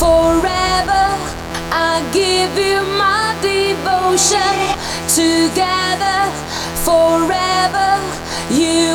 Forever I give you my devotion. Together, forever you.